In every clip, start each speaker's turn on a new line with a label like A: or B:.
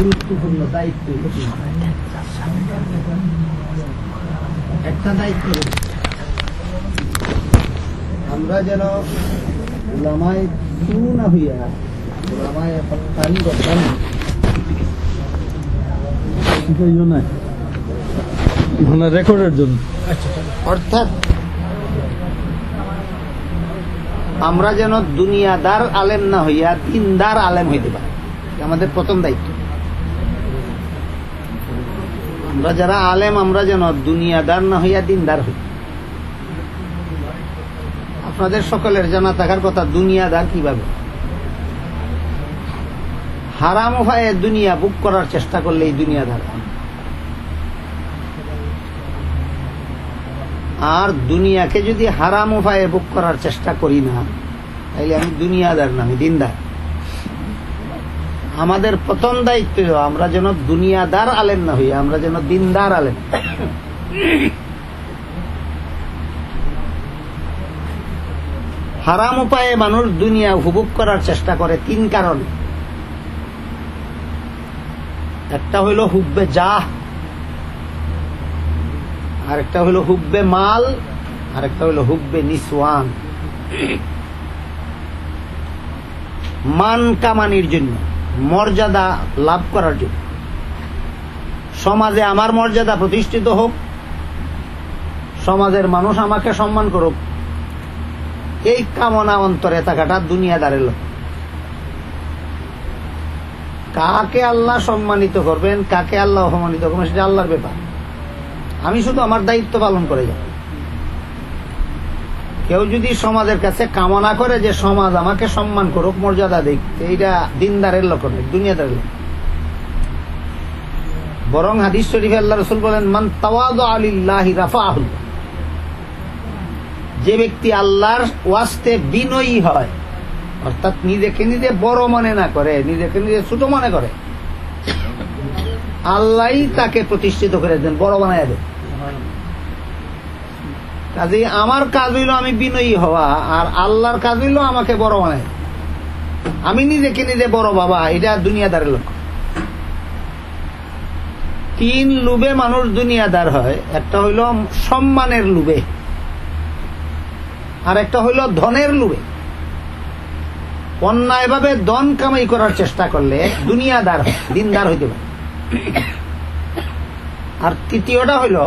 A: গুরুত্বপূর্ণ দায়িত্ব একটা দায়িত্ব আমরা যেন ওলামায় তু না হইয়া ওলামায় হত্যানি
B: মানে রেকর্ডের জন্য।
A: অর্থাৎ আমরা যেন দুনিয়াদার আলেম না হইয়া দিনদার আলেম হইতে পারি। আমাদের প্রথম দায়িত্ব। আমরা যারা আলেম, আমরা যেন দুনিয়াদার না হইয়া দিনদার হই। আপনাদের সকলের জানা থাকার কথা, দুনিয়াদার কীভাবে? হারাম উপায়ে দুনিয়া বুক করার চেষ্টা করলে এই দুনিয়াদার আর দুনিয়াকে যদি হারাম উপায়ে বুক করার চেষ্টা করি না, তাইলে আমি দুনিয়াদার না, আমি দিনদার। আমাদের প্রথম দায়িত্ব আমরা যেন দুনিয়াদার আলেম না হই, আমরা যেন দিনদার আলেম। হারাম উপায়ে মানুষ দুনিয়া উপভোগ করার চেষ্টা করে তিন কারণে। একটা হইল হুব্বে জাহ, আরেকটা হইল হুব্বে মাল, আরেকটা হইল হুব্বে নিসওয়ান। মান কামানির জন্য। মর্যাদা লাভ করার জন্য। সমাজে আমার মর্যাদা প্রতিষ্ঠিত হোক, সমাজের মানুষ আমাকে সম্মান করুক, এই কামনা অন্তরে থাকাটা দুনিয়াদারের লোক কাকে আল্লাহ সম্মানিত করবেন, কাকে আল্লাহ অপমানিত করবেন, সেটা আল্লাহর ব্যাপার। আমি শুধু আমার দায়িত্ব পালন করে যাব। কেউ যদি সমাজের কাছে কামনা করে যে সমাজ আমাকে সম্মান করুক মর্যাদা দিক এইটা দিনদারের লক্ষণ নয়, দুনিয়াদারের লক্ষণ বরং হাদিস শরীফে আল্লাহ রসুল বলেন মান তাওয়াদ আলিল্লাহি রাফাহুল্লাহ যে ব্যক্তি আল্লাহর ওয়াস্তে বিনয়ী হয় অর্থাৎ নিজেকে নিজে বড় মনে না করে নিজেকে নিজে ছোট মনে করে আল্লাহ তাকে প্রতিষ্ঠিত করে দেন বড় বানায় দেন। কাজে আমার কাজ হইল আমি বিনয়ী হওয়া, আর আল্লাহর কাজ হইল আমাকে বড় বানায় আমি নিজেকে নিজে বড় বাবা, এটা দুনিয়াদারের লোক তিন লুবে মানুষ দুনিয়াদার হয়, একটা হইল সম্মানের লুবে আর একটা হইল ধনের লুবে অন্যায়ভাবে ধন কামাই করার চেষ্টা করলে দুনিয়াদার দিনদার হইতে পারে। আর তৃতীয়টা হইল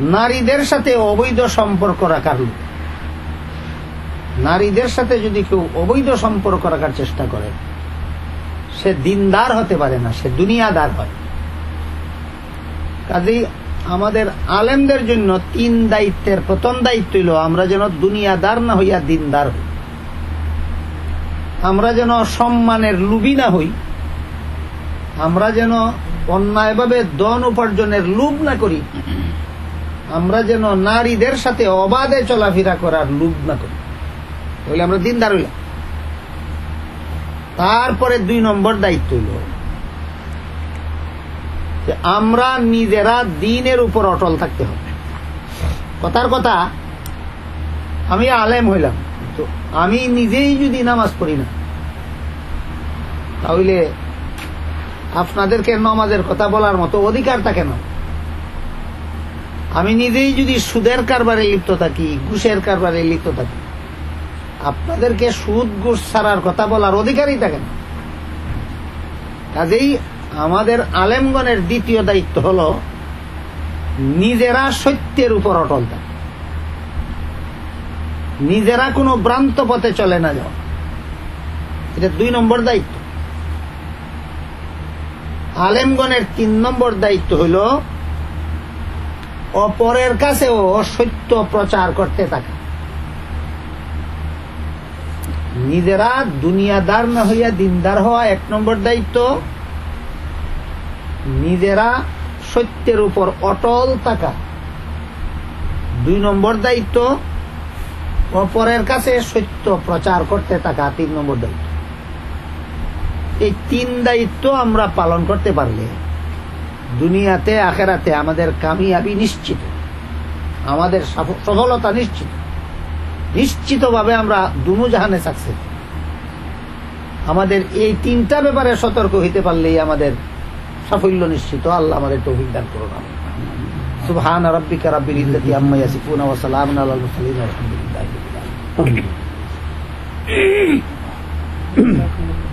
A: নারীদের সাথে অবৈধ সম্পর্ক রাখার লোক নারীদের সাথে যদি কেউ অবৈধ সম্পর্ক রাখার চেষ্টা করে, সে দিনদার হতে পারে না, সে দুনিয়াদার হয়। কাজেই আমাদের আলেমদের জন্য তিন দায়িত্বের প্রথম দায়িত্ব হইল, আমরা যেন দুনিয়াদার না হইয়া দিনদার হই। আমরা যেন সম্মানের লুবি না হই। আমরা যেন অন্যায়ভাবে দন উপার্জনের লুভ না করি। আমরা যেন নারীদের সাথে অবাধে চলাফেরা করার লুভ না করি। তাহলে আমরা দিনদার হইলাম। তারপরে দুই নম্বর দায়িত্ব হইল যে আমরা নিজেরা দিনের উপর অটল থাকতে হবে। কথার কথা, আমি আলেম হইলাম তো আমি নিজেই যদি নামাজ পড়ি না, তাহলে আপনাদেরকে নমাজের কথা বলার মতো অধিকার থাকে না আমি নিজেই যদি সুদের কারবারে লিপ্ত থাকি, ঘুষের কারবারে লিপ্ত থাকি, আপনাদেরকে সুদ, ঘুষ ছাড়ার কথা বলার অধিকারই থাকে না। কাজেই আমাদের আলেমগণের দ্বিতীয় দায়িত্ব হল নিজেরা সত্যের উপর অটল থাকে। নিজেরা কোনো ভ্রান্ত পথে চলে না যাওয়া। এটা দুই নম্বর দায়িত্ব। আলেমগণের তিন নম্বর দায়িত্ব হইল অপরের কাছেও সত্য প্রচার করতে থাকে। নিজেরা দুনিয়াদার না হইয়া দিনদার হওয়া এক নম্বর দায়িত্ব। নিজেরা সত্যের উপর অটল থাকা। দুই নম্বর দায়িত্ব অপরের কাছে সত্য প্রচার করতে থাকা তিন নম্বর দায়িত্ব। এই তিন দায়িত্ব আমরা পালন করতে পারলে দুনিয়াতে, আখেরাতে আমাদের কামিয়াবি নিশ্চিত। আমাদের সফলতা নিশ্চিত। নিশ্চিতভাবে আমরা দুনু জাহানে সাকসেস আমাদের এই তিনটা ব্যাপারে সতর্ক হইতে পারলেই আমাদের সাফল্য নিশ্চিত। আল্লাহ আমাদের তৌফিক দান করুন সুবহান রাব্বিকা রাব্বিল ইজ্জাতি আম্মা ইয়াসিফুন ওয়া সালামুন আলাল মুরসালিন, আলহামদুলিল্লাহি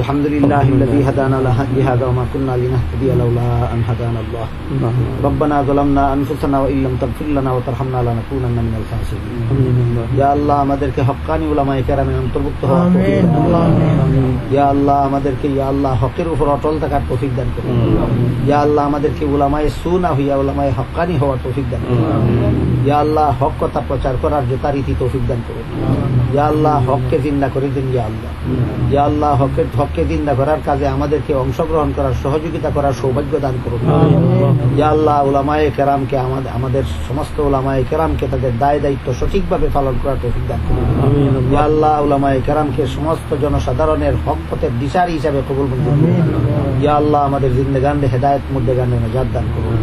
A: الحمد لله الذي هدانا لهذا وما كنا لنهتدي لولا ان هدانا الله ربنا ظلمنا انفسنا وان لم تغفر لنا وترحمنا لنكونن من الخاسرين ইয়া আল্লাহ আমাদেরকে হক্কানি উলামায়ে কেরামের অন্তর্ভুক্ত হওয়ার তৌফিক দান করুন। ইয়া আল্লাহ আমাদেরকে ইয়া আল্লাহ হকের উপর অটল থাকার তৌফিক দান করুন ইয়া আল্লাহ আমাদেরকে উলামায়ে সু না হইয়া উলামায়ে হক্কানি হওয়ার তৌফিক দান করুন ইয়া আল্লাহ হক কথা প্রচার করার যথারীতি তৌফিক দান করুন ইয়া আল্লাহ হককে জিন্দা করে দিন ইয়া আল্লাহ ইয়া আল্লাহ হকের হককে জিন্দা করার কাজে আমাদেরকে অংশগ্রহণ করার সহযোগিতা করার সৌভাগ্য দান করুন ইয়া আল্লাহ উলামায়ে কেরামকে আমাদের আমাদের সমস্ত উলামায়ে কেরামকে তাদের দায় দায়িত্ব সঠিকভাবে পালন করার তৌফিক দান করুন ইয়া আল্লাহ উলামায়ে কেরামকে সমস্ত জনসাধারণের হক পথের দিশারি হিসাবে কবুল মঞ্জুর করুন ইয়া আল্লাহ আমাদের জিন্দেগানে হেদায়েত মুদ্দেগানে নাজাত দান করুন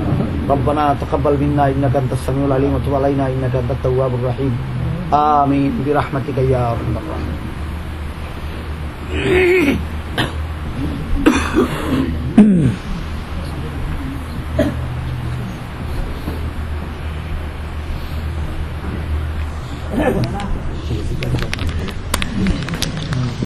A: ربنا تقبل منا انك انت السميع العليم وتب علينا انك انت التواب الرحيم امين برحمتك يا ارحم الراحمين